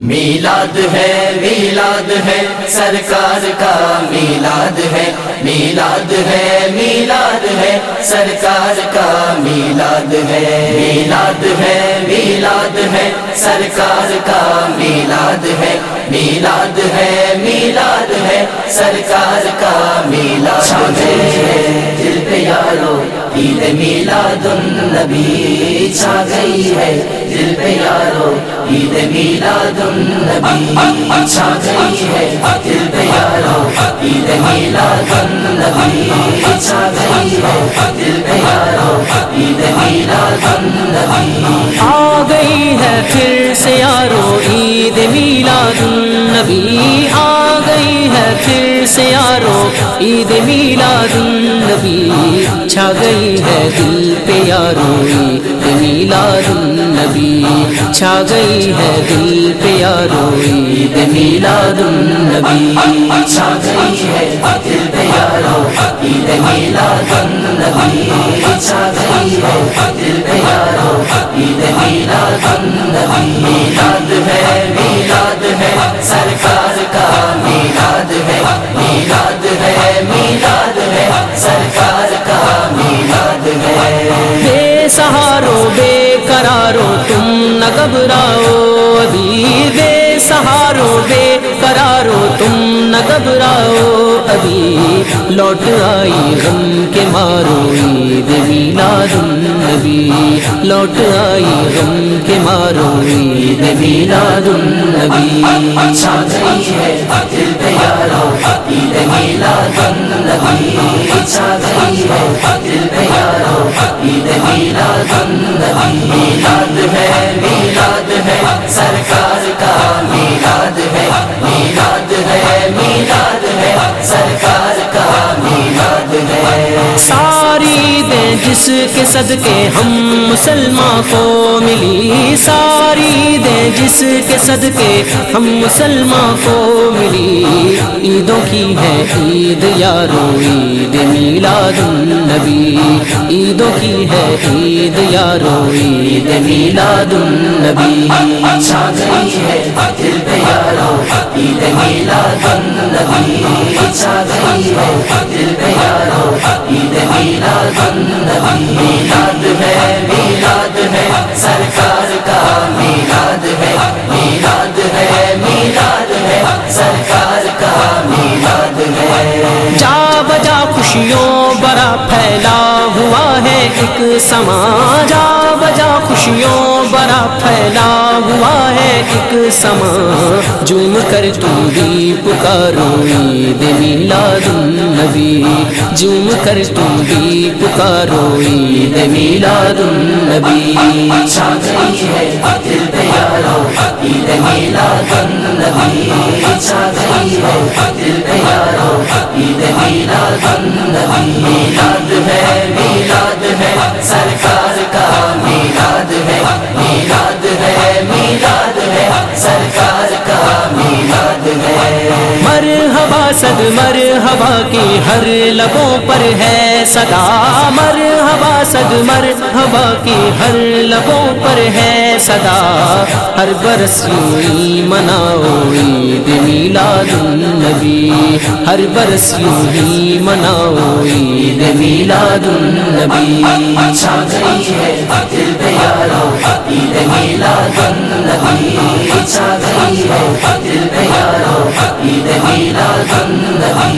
میلاد ہے میلاد ہے، سرکار کا میلاد ہے میلاد ہے میلاد ہے، سرکار کا میلاد ہے میلاد ہے میلاد ہے، سرکار کا میلاد ہے میلاد ہے میلاد ہے، سرکار کا میلاد ہے۔ دل پہ یارو، عید میلاد النبی چھا گئی ہے۔ دل پہ یارو، عید میلاد النبی چھا گئی ہے۔ دل پہ یارو، عید میلاد النبی چھا گئی ہے۔ دل پہ یارو، عید میلاد النبی ہے پھر سے یارو عید میلاد النبی آ گئی ہے، پھر سے یارو عید میلاد النبی چھا گئی ہے دل پہ یارو عید میلاد النبی چھا گئی ہے دل پہ یارو عید میلاد النبی چھا گئی ہے دل پہ یارو عید میلاد النبی چھا گئی ہے دل پہ عید میلاد میلاد ہے میلاد ہے سرکار کا میلاد ہے میلاد ہے میلاد ہے سرکار کا میلاد ہے بے سہارو بے قرارو، تم نہ گھبراؤ، ابھی بے سہارو بے قرارو، تم نہ گھبراؤ۔ ابھی لوٹ آئی، غم کے مارو عید میلاد النبی۔ لوٹ آئی، غم کے مارو عید میلاد النبی۔ چھا گئی ہے دل پہ یارو عید میلاد النبی۔ چھا گئی ہے دل پہ یارو عید میلاد النبی۔ میلاد ہے میلاد ہے، سرکار کا میلاد ہے۔ ساری دیں جس کے صدقے ہم مسلمان کو ملی۔ ساری دیں جس کے صدقے ہم مسلمان کو ملی۔ عیدوں کی ہے عید یارو، عید میلاد النبی۔ عیدوں کی ہے عید یارو، عید میلاد النبی۔ چھا گئی ہے دل پہ یارو، عید میلاد النبی۔ چھا گئی ہے میلاد ہے میلاد ہے، سرکار کا میلاد ہے میلاد ہے میلاد ہے، سرکار کا میلاد ہے۔ جا بجا خوشیوں برا پھیلا ہے ایک سما جا بجا خوشیوں برا پھیلا ہوا ہے ایک سما جم کر تم بھی پکارو عید میلاد النبی جم کر تم بھی پکارو عید میلاد النبی ہے دل پہ عید میلاد النبی چھا گئی ہے دل پہ یارو عید میلاد النبی صد مرحبا کی ہر لبوں پر ہے صدا۔ مرحبا صد مرحبا کی ہر لبوں پر ہے صدا۔ ہر برس یوں ہی مناؤ عید میلاد النبی۔ ہر برس یوں ہی مناؤ عید میلاد النبی۔ چھا گئی ہے دل پہ یارو عید گئی ہے دل پہ یارو عید میلاد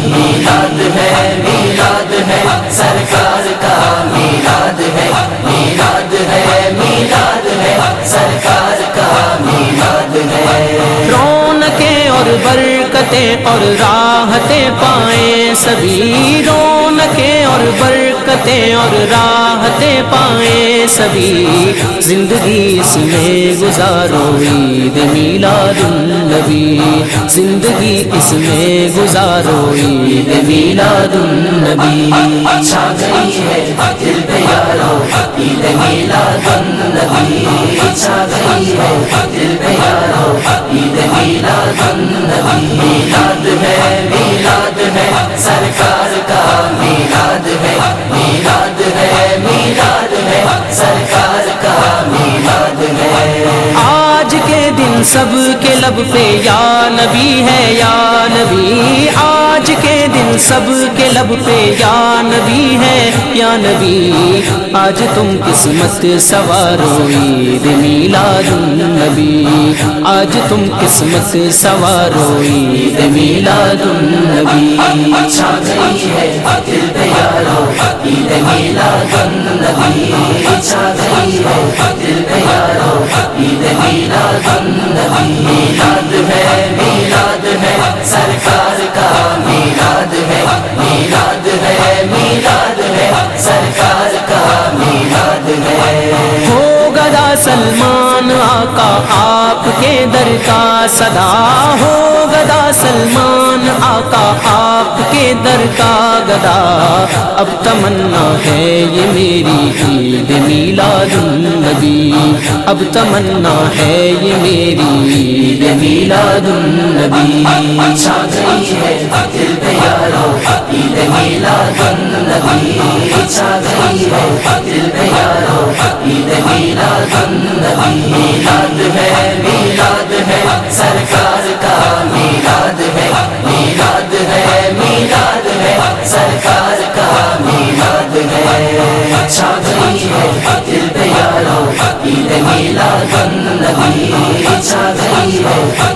میلاد ہے میلاد ہے سرکار کا میلاد ہے میلاد ہے میلاد ہے سرکار کا میلاد ہے رونقیں اور برکتیں اور راحتیں پائیں سبھی رونقیں اور برکتیں اور راحتیں پائیں سبھی۔ زندگی اس میں گزارو عید میلاد النبی۔ زندگی اس میں گزارو عید میلاد النبی۔ چھا گئی ہے، دل پہ یارو، عید میلاد النبی۔ چھا گئی ہے، دل پہ یارو، عید میلاد النبی۔ میلاد ہے سرکار کا میلاد ہے آج کے دن سب کے لب پہ یا نبی ہے، یا نبی۔ آج کے دن سب کے لب پہ یا نبی ہے، یا نبی۔ آج تم قسمت سوارو عید میلاد النبی۔ آج تم قسمت سوارو عید میلاد النبی۔ چھا گئی ہے دل پہ یارو میلاد عید ہے میلاد ہے سرکار کا میلاد ہے میلاد ہے میلاد ہے سرکار کا میلاد ہے ہو گدا سلمان آقا آپ کے در کا صدا ہو گدا سلمان آقا آپ کے در کا گدا۔ اب تمنا ہے یہ میری عید میلاد النبی۔ اب تمنا ہے یہ میری عید میلاد النبی۔ اچھا میلاد ہے میلاد ہے میلاد ہے سرکار کا میلاد ہے میلاد ہے میلاد ہے سرکار کا میلاد ہے چھا گئی ہے دل پہ عید میلاد گئی ہے